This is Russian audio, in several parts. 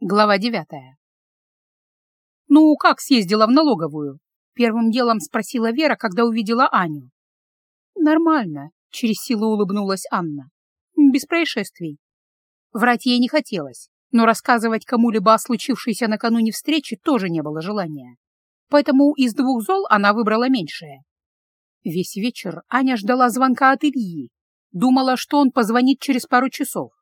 Глава девятая. «Ну, как съездила в налоговую?» — первым делом спросила Вера, когда увидела Аню. «Нормально», — через силу улыбнулась Анна. «Без происшествий». Врать ей не хотелось, но рассказывать кому-либо о случившейся накануне встречи тоже не было желания. Поэтому из двух зол она выбрала меньшее. Весь вечер Аня ждала звонка от Ильи. Думала, что он позвонит через пару часов.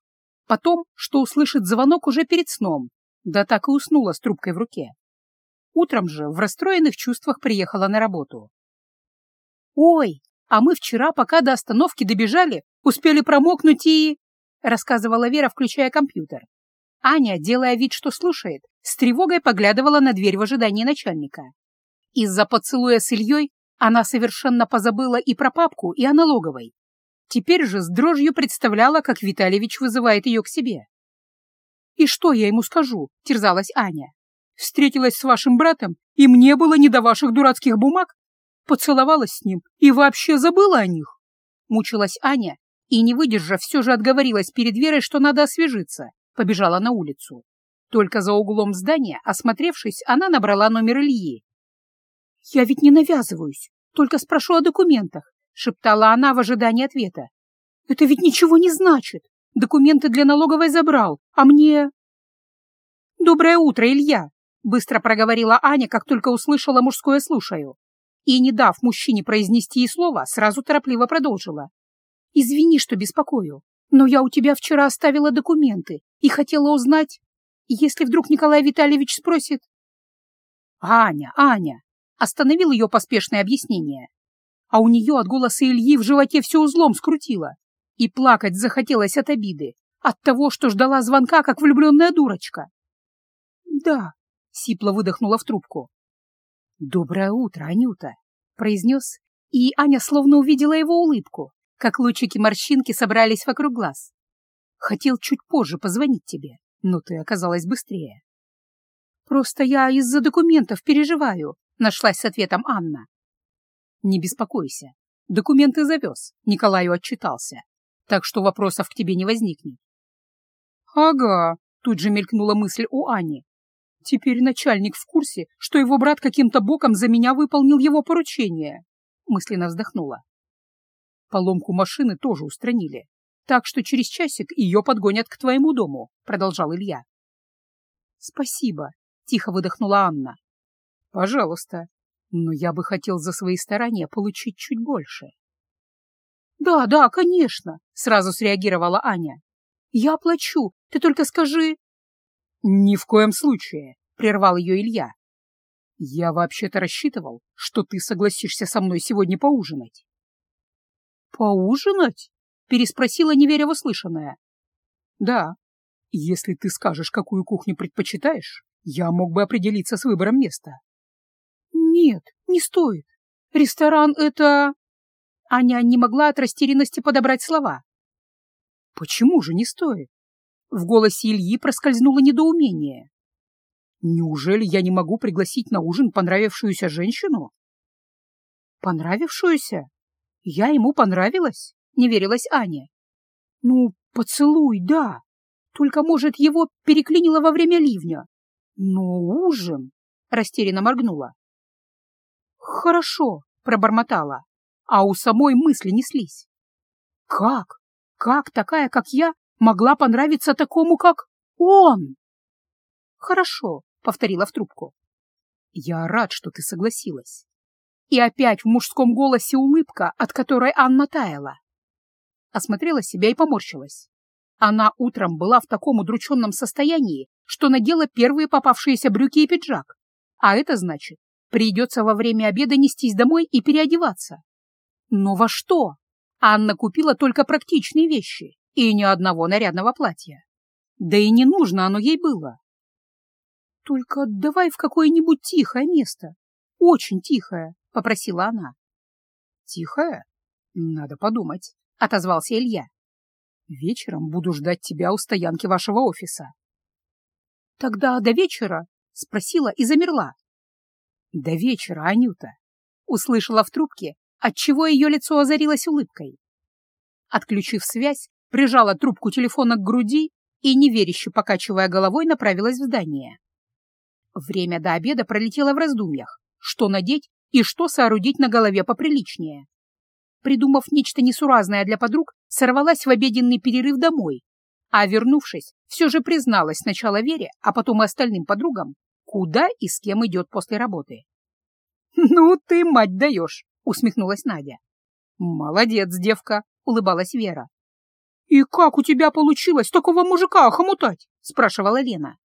Потом, что услышит звонок уже перед сном, да так и уснула с трубкой в руке. Утром же в расстроенных чувствах приехала на работу. «Ой, а мы вчера, пока до остановки добежали, успели промокнуть и...» — рассказывала Вера, включая компьютер. Аня, делая вид, что слушает, с тревогой поглядывала на дверь в ожидании начальника. Из-за поцелуя с Ильей она совершенно позабыла и про папку, и о налоговой. Теперь же с дрожью представляла, как Витальевич вызывает ее к себе. «И что я ему скажу?» — терзалась Аня. «Встретилась с вашим братом, и мне было не до ваших дурацких бумаг? Поцеловалась с ним и вообще забыла о них?» Мучилась Аня и, не выдержав, все же отговорилась перед Верой, что надо освежиться, побежала на улицу. Только за углом здания, осмотревшись, она набрала номер Ильи. «Я ведь не навязываюсь, только спрошу о документах шептала она в ожидании ответа. «Это ведь ничего не значит. Документы для налоговой забрал, а мне...» «Доброе утро, Илья!» — быстро проговорила Аня, как только услышала мужское «слушаю». И, не дав мужчине произнести и слова, сразу торопливо продолжила. «Извини, что беспокою, но я у тебя вчера оставила документы и хотела узнать, если вдруг Николай Витальевич спросит...» «Аня, Аня!» — остановил ее поспешное объяснение а у нее от голоса Ильи в животе все узлом скрутило. И плакать захотелось от обиды, от того, что ждала звонка, как влюбленная дурочка. «Да», — сипло выдохнула в трубку. «Доброе утро, Анюта», — произнес, и Аня словно увидела его улыбку, как лучики морщинки собрались вокруг глаз. «Хотел чуть позже позвонить тебе, но ты оказалась быстрее». «Просто я из-за документов переживаю», — нашлась с ответом Анна. Не беспокойся. Документы завез, Николаю отчитался. Так что вопросов к тебе не возникнет. Ага, тут же мелькнула мысль у Ани. Теперь начальник в курсе, что его брат каким-то боком за меня выполнил его поручение. Мысленно вздохнула. Поломку машины тоже устранили. Так что через часик ее подгонят к твоему дому, продолжал Илья. Спасибо, тихо выдохнула Анна. Пожалуйста, но я бы хотел за свои старания получить чуть больше. «Да, да, конечно», — сразу среагировала Аня. «Я оплачу, ты только скажи...» «Ни в коем случае», — прервал ее Илья. «Я вообще-то рассчитывал, что ты согласишься со мной сегодня поужинать». «Поужинать?» — переспросила, не веря в услышанное. «Да. Если ты скажешь, какую кухню предпочитаешь, я мог бы определиться с выбором места». «Нет, не стоит. Ресторан — это...» Аня не могла от растерянности подобрать слова. «Почему же не стоит?» В голосе Ильи проскользнуло недоумение. «Неужели я не могу пригласить на ужин понравившуюся женщину?» «Понравившуюся? Я ему понравилась?» — не верилась Аня. «Ну, поцелуй, да. Только, может, его переклинило во время ливня. Но ужин...» — растерянно моргнула. «Хорошо», — пробормотала, а у самой мысли неслись. «Как? Как такая, как я, могла понравиться такому, как он?» «Хорошо», — повторила в трубку. «Я рад, что ты согласилась». И опять в мужском голосе улыбка, от которой Анна таяла. Осмотрела себя и поморщилась. Она утром была в таком удрученном состоянии, что надела первые попавшиеся брюки и пиджак. А это значит, Придется во время обеда нестись домой и переодеваться. Но во что? Анна купила только практичные вещи и ни одного нарядного платья. Да и не нужно оно ей было. «Только давай в какое-нибудь тихое место. Очень тихое», — попросила она. «Тихое? Надо подумать», — отозвался Илья. «Вечером буду ждать тебя у стоянки вашего офиса». «Тогда до вечера?» — спросила и замерла, «До вечера, Анюта!» — услышала в трубке, отчего ее лицо озарилось улыбкой. Отключив связь, прижала трубку телефона к груди и, неверяще покачивая головой, направилась в здание. Время до обеда пролетело в раздумьях, что надеть и что соорудить на голове поприличнее. Придумав нечто несуразное для подруг, сорвалась в обеденный перерыв домой, а, вернувшись, все же призналась сначала Вере, а потом и остальным подругам, куда и с кем идет после работы. «Ну ты, мать, даешь!» — усмехнулась Надя. «Молодец, девка!» — улыбалась Вера. «И как у тебя получилось такого мужика охомутать?» — спрашивала Лена.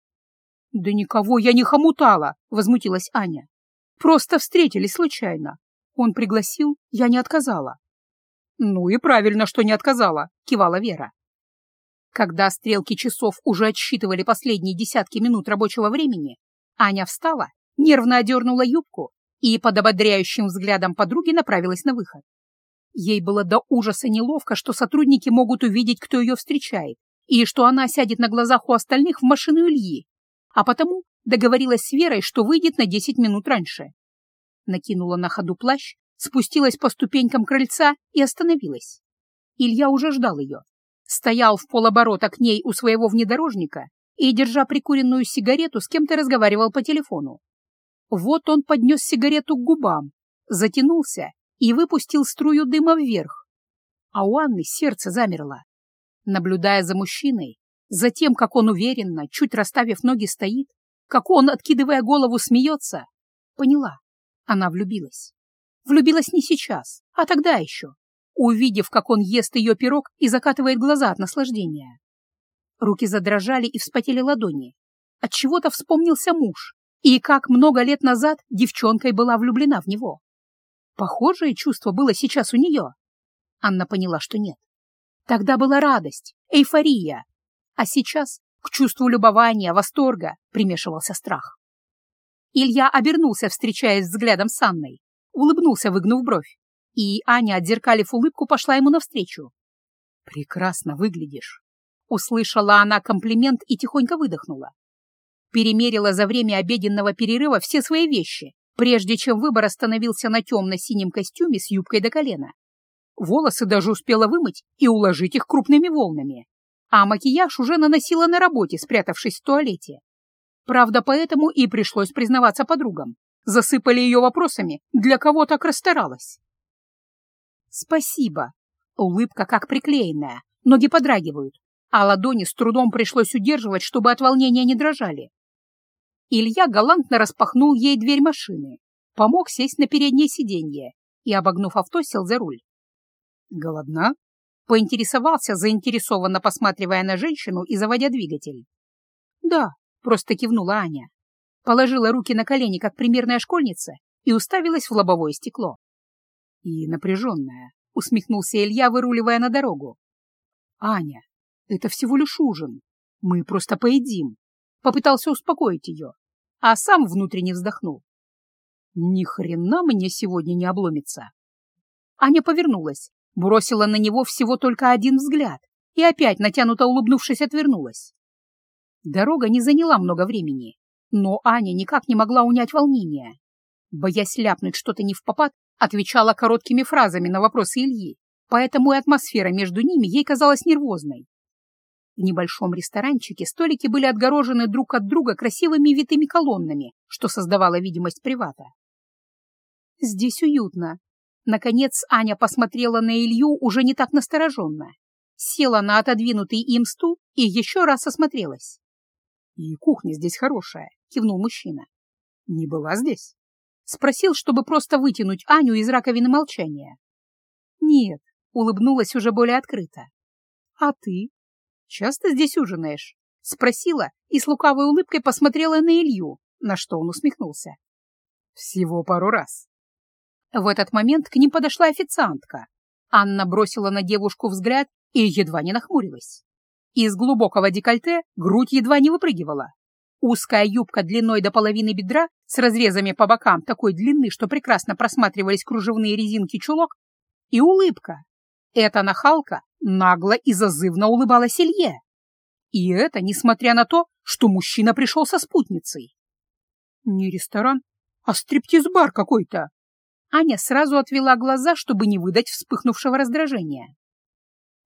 «Да никого я не хомутала!» — возмутилась Аня. «Просто встретились случайно. Он пригласил, я не отказала». «Ну и правильно, что не отказала!» — кивала Вера. Когда стрелки часов уже отсчитывали последние десятки минут рабочего времени, Аня встала, нервно одернула юбку и под ободряющим взглядом подруги направилась на выход. Ей было до ужаса неловко, что сотрудники могут увидеть, кто ее встречает, и что она сядет на глазах у остальных в машину Ильи, а потому договорилась с Верой, что выйдет на 10 минут раньше. Накинула на ходу плащ, спустилась по ступенькам крыльца и остановилась. Илья уже ждал ее. Стоял в полоборота к ней у своего внедорожника и, держа прикуренную сигарету, с кем-то разговаривал по телефону. Вот он поднес сигарету к губам, затянулся и выпустил струю дыма вверх. А у Анны сердце замерло. Наблюдая за мужчиной, за тем, как он уверенно, чуть расставив ноги, стоит, как он, откидывая голову, смеется, поняла, она влюбилась. Влюбилась не сейчас, а тогда еще, увидев, как он ест ее пирог и закатывает глаза от наслаждения. Руки задрожали и вспотели ладони. От чего то вспомнился муж, и как много лет назад девчонкой была влюблена в него. Похожее чувство было сейчас у нее. Анна поняла, что нет. Тогда была радость, эйфория, а сейчас к чувству любования, восторга примешивался страх. Илья обернулся, встречаясь взглядом с Анной, улыбнулся, выгнув бровь, и Аня, отзеркалив улыбку, пошла ему навстречу. «Прекрасно выглядишь», — услышала она комплимент и тихонько выдохнула. Перемерила за время обеденного перерыва все свои вещи, прежде чем выбор остановился на темно-синем костюме с юбкой до колена. Волосы даже успела вымыть и уложить их крупными волнами, а макияж уже наносила на работе, спрятавшись в туалете. Правда, поэтому и пришлось признаваться подругам. Засыпали ее вопросами, для кого так расстаралась. «Спасибо». Улыбка как приклеенная, ноги подрагивают, а ладони с трудом пришлось удерживать, чтобы от волнения не дрожали. Илья галантно распахнул ей дверь машины, помог сесть на переднее сиденье и, обогнув авто, сел за руль. «Голодна?» — поинтересовался, заинтересованно посматривая на женщину и заводя двигатель. «Да», — просто кивнула Аня. Положила руки на колени, как примерная школьница, и уставилась в лобовое стекло. «И напряженная», — усмехнулся Илья, выруливая на дорогу. «Аня, это всего лишь ужин. Мы просто поедим», — попытался успокоить ее а сам внутренне вздохнул. Ни хрена мне сегодня не обломится. Аня повернулась, бросила на него всего только один взгляд и опять, натянуто улыбнувшись, отвернулась. Дорога не заняла много времени, но Аня никак не могла унять волнение. Боясь ляпнуть что-то не в попад, отвечала короткими фразами на вопросы Ильи, поэтому и атмосфера между ними ей казалась нервозной. В небольшом ресторанчике столики были отгорожены друг от друга красивыми витыми колоннами, что создавало видимость привата. «Здесь уютно». Наконец Аня посмотрела на Илью уже не так настороженно. Села на отодвинутый им стул и еще раз осмотрелась. «И кухня здесь хорошая», — кивнул мужчина. «Не была здесь?» Спросил, чтобы просто вытянуть Аню из раковины молчания. «Нет», — улыбнулась уже более открыто. «А ты?» Часто здесь ужинаешь?» — спросила и с лукавой улыбкой посмотрела на Илью, на что он усмехнулся. «Всего пару раз». В этот момент к ним подошла официантка. Анна бросила на девушку взгляд и едва не нахмурилась. Из глубокого декольте грудь едва не выпрыгивала. Узкая юбка длиной до половины бедра с разрезами по бокам такой длины, что прекрасно просматривались кружевные резинки чулок, и улыбка. Эта нахалка нагло и зазывно улыбалась Илье. И это несмотря на то, что мужчина пришел со спутницей. Не ресторан, а стриптиз-бар какой-то. Аня сразу отвела глаза, чтобы не выдать вспыхнувшего раздражения.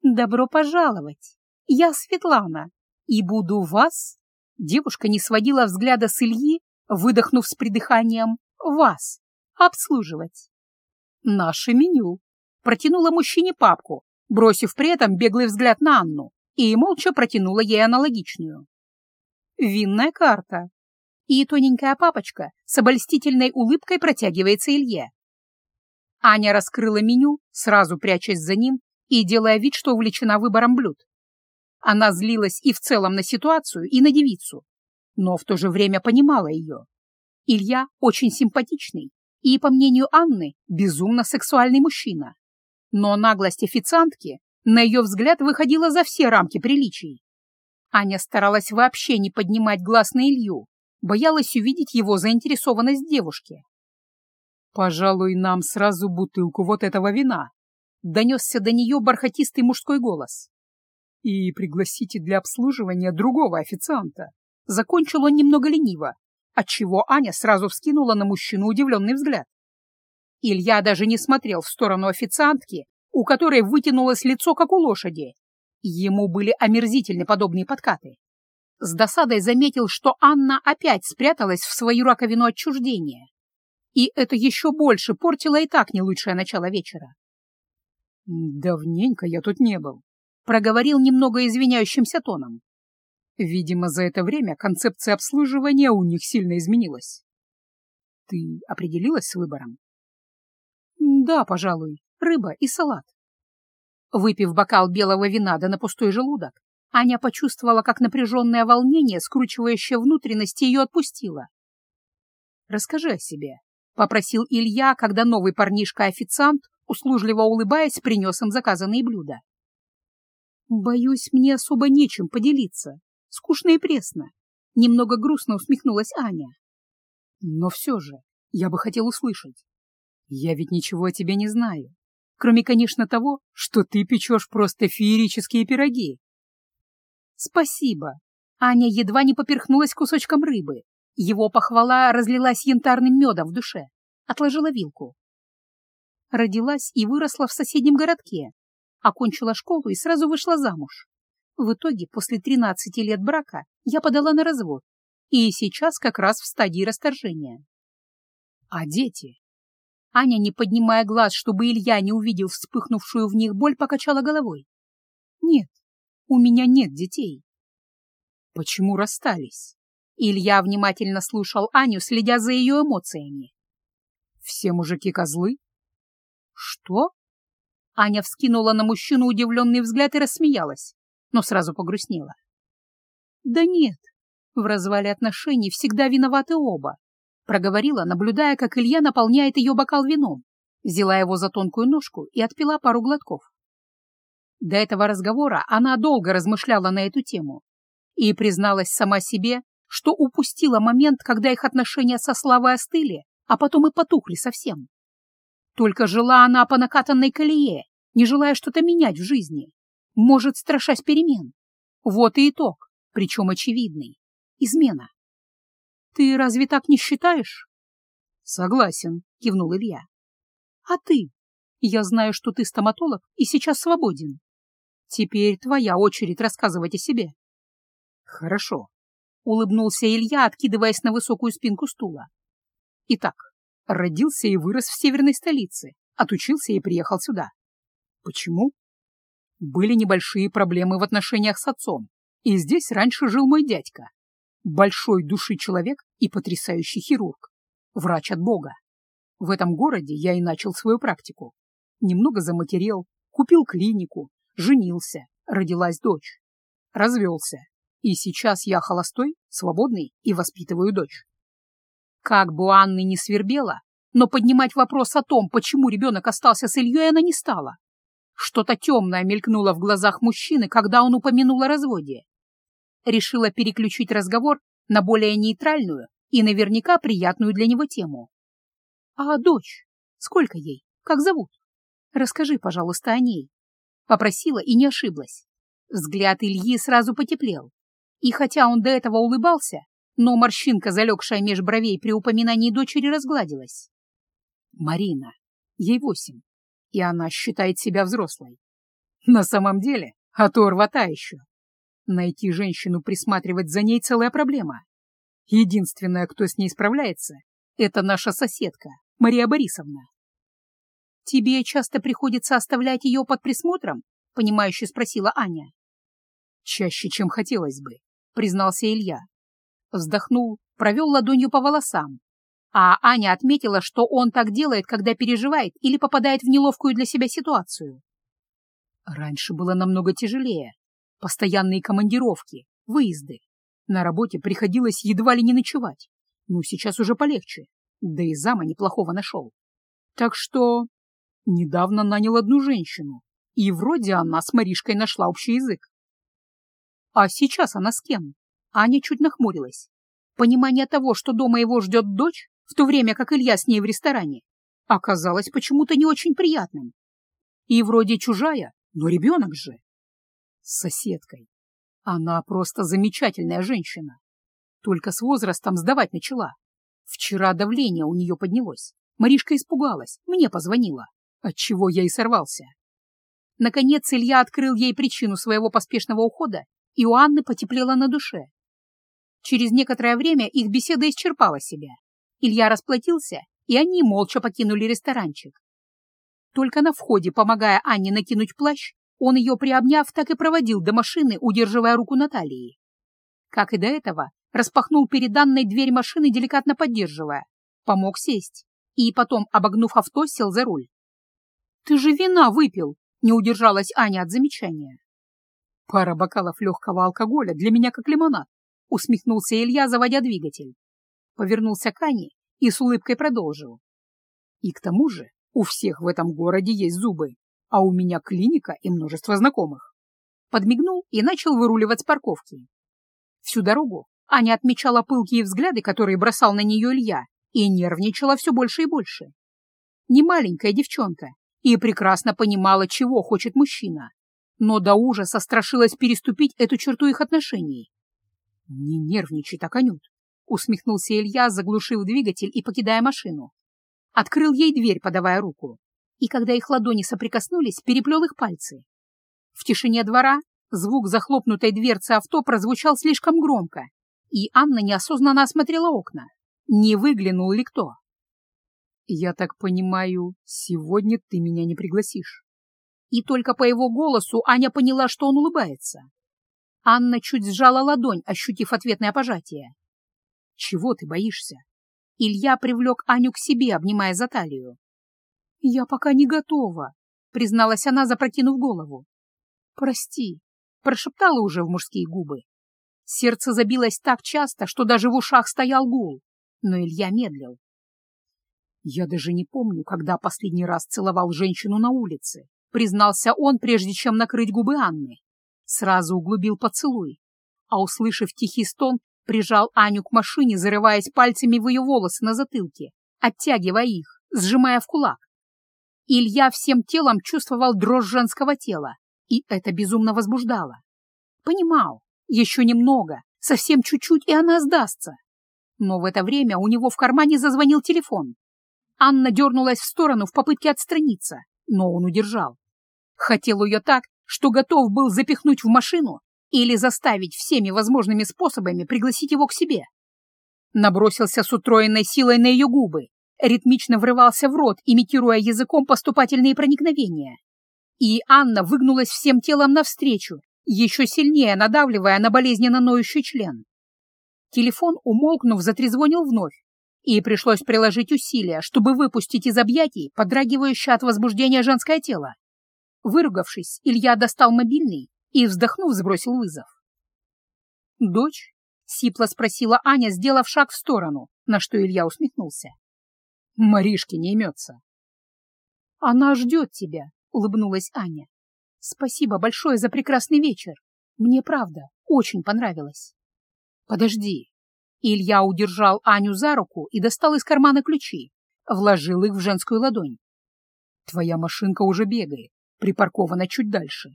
«Добро пожаловать! Я Светлана!» И буду вас, девушка не сводила взгляда с Ильи, выдохнув с придыханием, вас обслуживать. Наше меню. Протянула мужчине папку, бросив при этом беглый взгляд на Анну, и молча протянула ей аналогичную. Винная карта. И тоненькая папочка с обольстительной улыбкой протягивается Илье. Аня раскрыла меню, сразу прячась за ним и делая вид, что увлечена выбором блюд. Она злилась и в целом на ситуацию, и на девицу, но в то же время понимала ее. Илья очень симпатичный и, по мнению Анны, безумно сексуальный мужчина. Но наглость официантки, на ее взгляд, выходила за все рамки приличий. Аня старалась вообще не поднимать глаз на Илью, боялась увидеть его заинтересованность девушки. «Пожалуй, нам сразу бутылку вот этого вина», — донесся до нее бархатистый мужской голос. «И пригласите для обслуживания другого официанта». Закончил он немного лениво, отчего Аня сразу вскинула на мужчину удивленный взгляд. Илья даже не смотрел в сторону официантки, у которой вытянулось лицо, как у лошади. Ему были омерзительны подобные подкаты. С досадой заметил, что Анна опять спряталась в свою раковину отчуждения. И это еще больше портило и так не лучшее начало вечера. «Давненько я тут не был», — проговорил немного извиняющимся тоном. Видимо, за это время концепция обслуживания у них сильно изменилась. «Ты определилась с выбором?» «Да, пожалуй, рыба и салат». Выпив бокал белого вина да на пустой желудок, Аня почувствовала, как напряженное волнение, скручивающее внутренности, ее отпустило. «Расскажи о себе», — попросил Илья, когда новый парнишка-официант, услужливо улыбаясь, принес им заказанные блюда. «Боюсь, мне особо нечем поделиться. Скучно и пресно». Немного грустно усмехнулась Аня. «Но все же, я бы хотел услышать. Я ведь ничего о тебе не знаю, кроме, конечно, того, что ты печешь просто феерические пироги». «Спасибо». Аня едва не поперхнулась кусочком рыбы, его похвала разлилась янтарным медом в душе. Отложила вилку. Родилась и выросла в соседнем городке. Окончила школу и сразу вышла замуж. В итоге, после 13 лет брака, я подала на развод. И сейчас как раз в стадии расторжения. А дети? Аня, не поднимая глаз, чтобы Илья не увидел вспыхнувшую в них боль, покачала головой. Нет, у меня нет детей. Почему расстались? Илья внимательно слушал Аню, следя за ее эмоциями. «Все мужики козлы?» «Что?» Аня вскинула на мужчину удивленный взгляд и рассмеялась, но сразу погрустнела. «Да нет, в развале отношений всегда виноваты оба», проговорила, наблюдая, как Илья наполняет ее бокал вином, взяла его за тонкую ножку и отпила пару глотков. До этого разговора она долго размышляла на эту тему и призналась сама себе, что упустила момент, когда их отношения со Славой остыли, а потом и потухли совсем. Только жила она по накатанной колее, не желая что-то менять в жизни, может, страшась перемен. Вот и итог, причем очевидный. Измена. «Ты разве так не считаешь?» «Согласен», — кивнул Илья. «А ты? Я знаю, что ты стоматолог и сейчас свободен. Теперь твоя очередь рассказывать о себе». «Хорошо. Улыбнулся Илья, откидываясь на высокую спинку стула. Итак, родился и вырос в северной столице, отучился и приехал сюда. Почему? Были небольшие проблемы в отношениях с отцом, и здесь раньше жил мой дядька. Большой души человек и потрясающий хирург. Врач от Бога. В этом городе я и начал свою практику. Немного заматерел, купил клинику, женился, родилась дочь. Развелся, и сейчас я холостой, свободный и воспитываю дочь. Как бы Анны не свербела, но поднимать вопрос о том, почему ребенок остался с Ильей, она не стала. Что-то темное мелькнуло в глазах мужчины, когда он упомянул о разводе. Решила переключить разговор на более нейтральную и наверняка приятную для него тему. «А дочь? Сколько ей? Как зовут? Расскажи, пожалуйста, о ней». Попросила и не ошиблась. Взгляд Ильи сразу потеплел. И хотя он до этого улыбался, но морщинка, залегшая меж бровей при упоминании дочери, разгладилась. Марина, ей восемь, и она считает себя взрослой. На самом деле, оторва та еще. Найти женщину, присматривать за ней — целая проблема. Единственная, кто с ней справляется, — это наша соседка, Мария Борисовна. «Тебе часто приходится оставлять ее под присмотром?» — понимающе спросила Аня. «Чаще, чем хотелось бы», — признался Илья. Вздохнул, провел ладонью по волосам. А Аня отметила, что он так делает, когда переживает или попадает в неловкую для себя ситуацию. Раньше было намного тяжелее. Постоянные командировки, выезды. На работе приходилось едва ли не ночевать. Ну, сейчас уже полегче. Да и зама неплохого нашел. Так что Недавно нанял одну женщину, и вроде она с Маришкой нашла общий язык. А сейчас она с кем? Аня чуть нахмурилась. Понимание того, что дома его ждет дочь, в то время как Илья с ней в ресторане, оказалось почему-то не очень приятным. И вроде чужая, но ребенок же. С соседкой. Она просто замечательная женщина. Только с возрастом сдавать начала. Вчера давление у нее поднялось. Маришка испугалась, мне позвонила отчего я и сорвался. Наконец Илья открыл ей причину своего поспешного ухода, и у Анны потеплело на душе. Через некоторое время их беседа исчерпала себя. Илья расплатился, и они молча покинули ресторанчик. Только на входе, помогая Анне накинуть плащ, он ее приобняв, так и проводил до машины, удерживая руку Натальи. Как и до этого, распахнул перед Анной дверь машины, деликатно поддерживая, помог сесть, и потом, обогнув авто, сел за руль. «Ты же вина выпил!» — не удержалась Аня от замечания. «Пара бокалов легкого алкоголя для меня как лимонад», — усмехнулся Илья, заводя двигатель. Повернулся к Ане и с улыбкой продолжил. «И к тому же у всех в этом городе есть зубы, а у меня клиника и множество знакомых». Подмигнул и начал выруливать с парковки. Всю дорогу Аня отмечала пылкие взгляды, которые бросал на нее Илья, и нервничала все больше и больше. Не маленькая девчонка, и прекрасно понимала, чего хочет мужчина, но до ужаса страшилась переступить эту черту их отношений. «Не нервничай так, Анют», — усмехнулся Илья, заглушив двигатель и покидая машину. Открыл ей дверь, подавая руку, и когда их ладони соприкоснулись, переплел их пальцы. В тишине двора звук захлопнутой дверцы авто прозвучал слишком громко, и Анна неосознанно осмотрела окна. Не выглянул ли кто? «Я так понимаю, сегодня ты меня не пригласишь?» И только по его голосу Аня поняла, что он улыбается. Анна чуть сжала ладонь, ощутив ответное пожатие. «Чего ты боишься?» Илья привлек Аню к себе, обнимая за талию. «Я пока не готова», — призналась она, запрокинув голову. «Прости», — прошептала уже в мужские губы. Сердце забилось так часто, что даже в ушах стоял гул, но Илья медлил. «Я даже не помню, когда последний раз целовал женщину на улице», признался он, прежде чем накрыть губы Анны. Сразу углубил поцелуй, а, услышав тихий стон, прижал Аню к машине, зарываясь пальцами в ее волосы на затылке, оттягивая их, сжимая в кулак. Илья всем телом чувствовал дрожь женского тела, и это безумно возбуждало. Понимал, еще немного, совсем чуть-чуть, и она сдастся. Но в это время у него в кармане зазвонил телефон. Анна дернулась в сторону в попытке отстраниться, но он удержал. Хотел ее так, что готов был запихнуть в машину или заставить всеми возможными способами пригласить его к себе. Набросился с утроенной силой на ее губы, ритмично врывался в рот, имитируя языком поступательные проникновения. И Анна выгнулась всем телом навстречу, еще сильнее надавливая на болезненно ноющий член. Телефон, умолкнув, затрезвонил вновь, и пришлось приложить усилия, чтобы выпустить из объятий подрагивающее от возбуждения женское тело. Выругавшись, Илья достал мобильный и, вздохнув, сбросил вызов. «Дочь?» — сипло спросила Аня, сделав шаг в сторону, на что Илья усмехнулся. «Маришки не имется». «Она ждет тебя», — улыбнулась Аня. «Спасибо большое за прекрасный вечер. Мне, правда, очень понравилось». «Подожди», Илья удержал Аню за руку и достал из кармана ключи, вложил их в женскую ладонь. «Твоя машинка уже бегает, припаркована чуть дальше».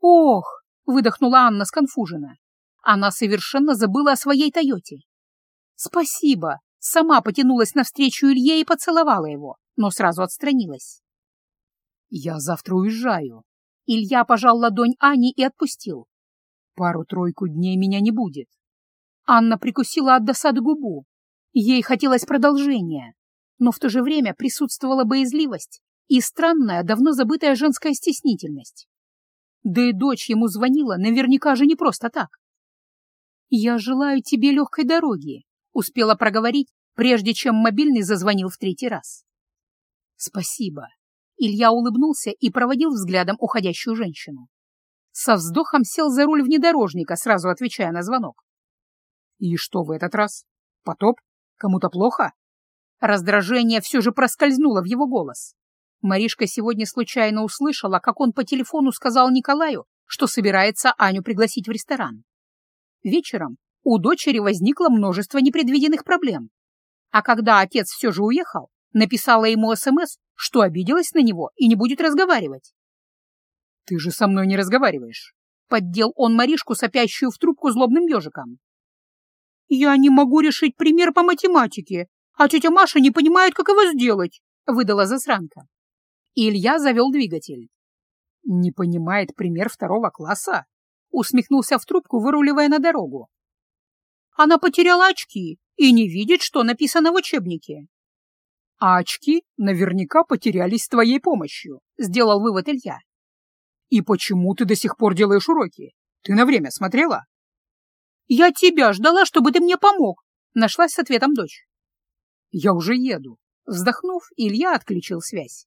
«Ох!» — выдохнула Анна сконфуженно. Она совершенно забыла о своей «Тойоте». «Спасибо!» — сама потянулась навстречу Илье и поцеловала его, но сразу отстранилась. «Я завтра уезжаю». Илья пожал ладонь Ани и отпустил. Пару-тройку дней меня не будет. Анна прикусила от досады губу. Ей хотелось продолжения, но в то же время присутствовала боязливость и странная, давно забытая женская стеснительность. Да и дочь ему звонила наверняка же не просто так. «Я желаю тебе легкой дороги», — успела проговорить, прежде чем мобильный зазвонил в третий раз. «Спасибо». Илья улыбнулся и проводил взглядом уходящую женщину. Со вздохом сел за руль внедорожника, сразу отвечая на звонок. «И что в этот раз? Потоп? Кому-то плохо?» Раздражение все же проскользнуло в его голос. Маришка сегодня случайно услышала, как он по телефону сказал Николаю, что собирается Аню пригласить в ресторан. Вечером у дочери возникло множество непредвиденных проблем. А когда отец все же уехал, написала ему СМС, что обиделась на него и не будет разговаривать. «Ты же со мной не разговариваешь», — поддел он Маришку, сопящую в трубку злобным ежиком. «Я не могу решить пример по математике, а тетя Маша не понимает, как его сделать», — выдала засранка. Илья завел двигатель. «Не понимает пример второго класса?» — усмехнулся в трубку, выруливая на дорогу. «Она потеряла очки и не видит, что написано в учебнике». «А очки наверняка потерялись с твоей помощью», — сделал вывод Илья. «И почему ты до сих пор делаешь уроки? Ты на время смотрела?» «Я тебя ждала, чтобы ты мне помог», — нашлась с ответом дочь. «Я уже еду». Вздохнув, Илья отключил связь.